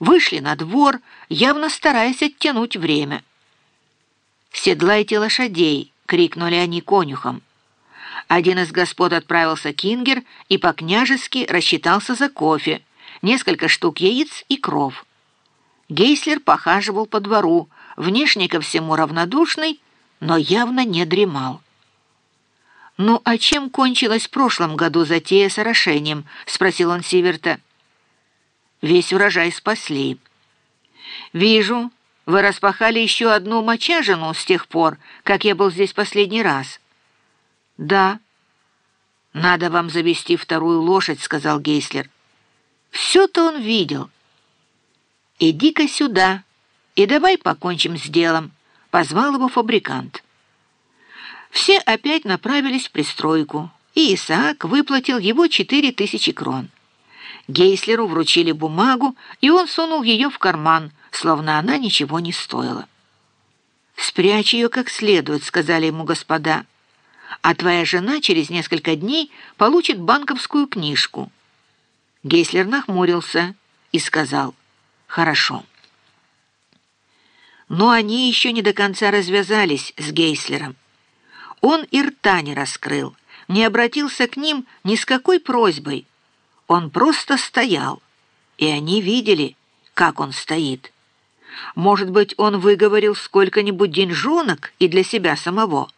вышли на двор, явно стараясь оттянуть время. «Седлайте лошадей!» — крикнули они конюхам. Один из господ отправился Кингер и по-княжески рассчитался за кофе, несколько штук яиц и кров. Гейслер похаживал по двору, внешне ко всему равнодушный, но явно не дремал. «Ну, а чем кончилась в прошлом году затея с орошением?» — спросил он Сиверта. «Весь урожай спасли». «Вижу, вы распахали еще одну мочажину с тех пор, как я был здесь последний раз». «Да». «Надо вам завести вторую лошадь», — сказал Гейслер. «Все-то он видел». «Иди-ка сюда и давай покончим с делом», — позвал его фабрикант. Все опять направились в пристройку, и Исаак выплатил его четыре тысячи крон. Гейслеру вручили бумагу, и он сунул ее в карман, словно она ничего не стоила. «Спрячь ее как следует», — сказали ему господа, «а твоя жена через несколько дней получит банковскую книжку». Гейслер нахмурился и сказал «Хорошо». Но они еще не до конца развязались с Гейслером. Он и рта не раскрыл, не обратился к ним ни с какой просьбой. Он просто стоял, и они видели, как он стоит. Может быть, он выговорил сколько-нибудь деньжонок и для себя самого.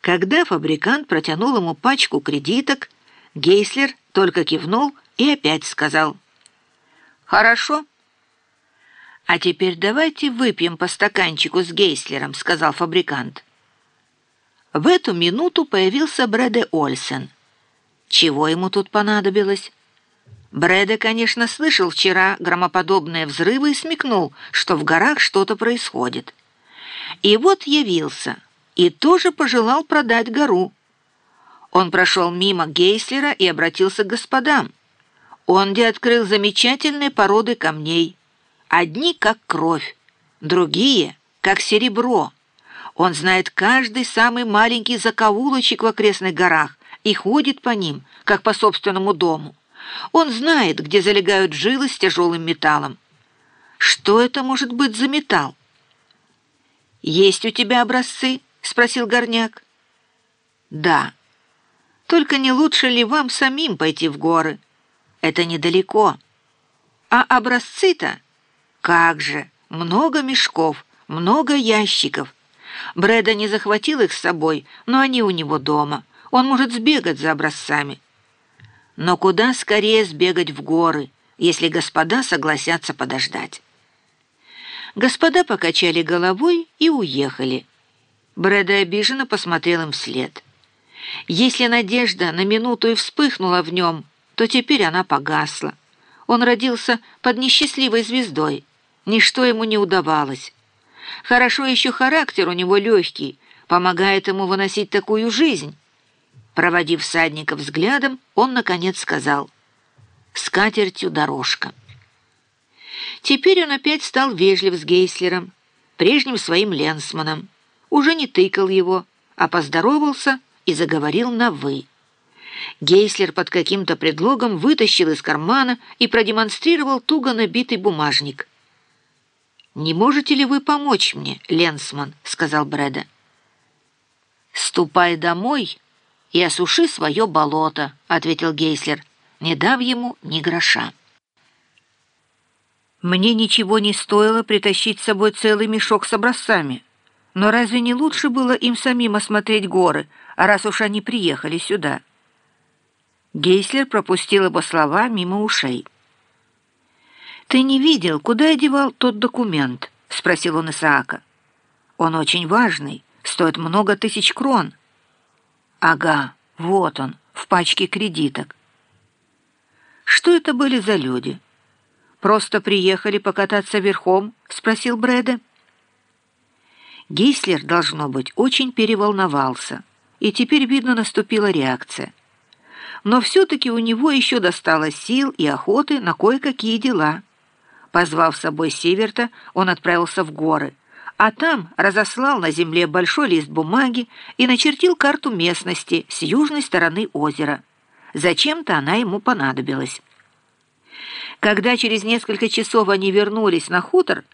Когда фабрикант протянул ему пачку кредиток, Гейслер только кивнул и опять сказал «Хорошо». «А теперь давайте выпьем по стаканчику с Гейслером», — сказал фабрикант. В эту минуту появился Брэде Ольсен. Чего ему тут понадобилось? Брэде, конечно, слышал вчера громоподобные взрывы и смекнул, что в горах что-то происходит. И вот явился, и тоже пожелал продать гору. Он прошел мимо Гейслера и обратился к господам. Он где открыл замечательные породы камней. Одни как кровь, другие как серебро. Он знает каждый самый маленький закоулочек в окрестных горах и ходит по ним, как по собственному дому. Он знает, где залегают жилы с тяжелым металлом. Что это может быть за металл? «Есть у тебя образцы?» — спросил Горняк. «Да. Только не лучше ли вам самим пойти в горы? Это недалеко. А образцы-то? Как же! Много мешков, много ящиков. Брэда не захватил их с собой, но они у него дома. Он может сбегать за образцами. Но куда скорее сбегать в горы, если господа согласятся подождать. Господа покачали головой и уехали. Брэда обиженно посмотрел им вслед. Если надежда на минуту и вспыхнула в нем, то теперь она погасла. Он родился под несчастливой звездой. Ничто ему не удавалось. Хорошо еще характер у него легкий, помогает ему выносить такую жизнь. Проводив всадника взглядом, он, наконец, сказал «С катертью дорожка». Теперь он опять стал вежлив с Гейслером, прежним своим ленсманом. Уже не тыкал его, а поздоровался и заговорил на «вы». Гейслер под каким-то предлогом вытащил из кармана и продемонстрировал туго набитый бумажник. «Не можете ли вы помочь мне, Ленсман?» — сказал Брэда. «Ступай домой и осуши свое болото», — ответил Гейслер, не дав ему ни гроша. «Мне ничего не стоило притащить с собой целый мешок с образцами. Но разве не лучше было им самим осмотреть горы, раз уж они приехали сюда?» Гейслер пропустил его слова мимо ушей. «Ты не видел, куда я девал тот документ?» — спросил он Исаака. «Он очень важный, стоит много тысяч крон». «Ага, вот он, в пачке кредиток». «Что это были за люди?» «Просто приехали покататься верхом?» — спросил Брэда. Гейслер, должно быть, очень переволновался, и теперь, видно, наступила реакция. Но все-таки у него еще досталось сил и охоты на кое-какие дела — Позвав с собой Северта, он отправился в горы, а там разослал на земле большой лист бумаги и начертил карту местности с южной стороны озера. Зачем-то она ему понадобилась. Когда через несколько часов они вернулись на хутор,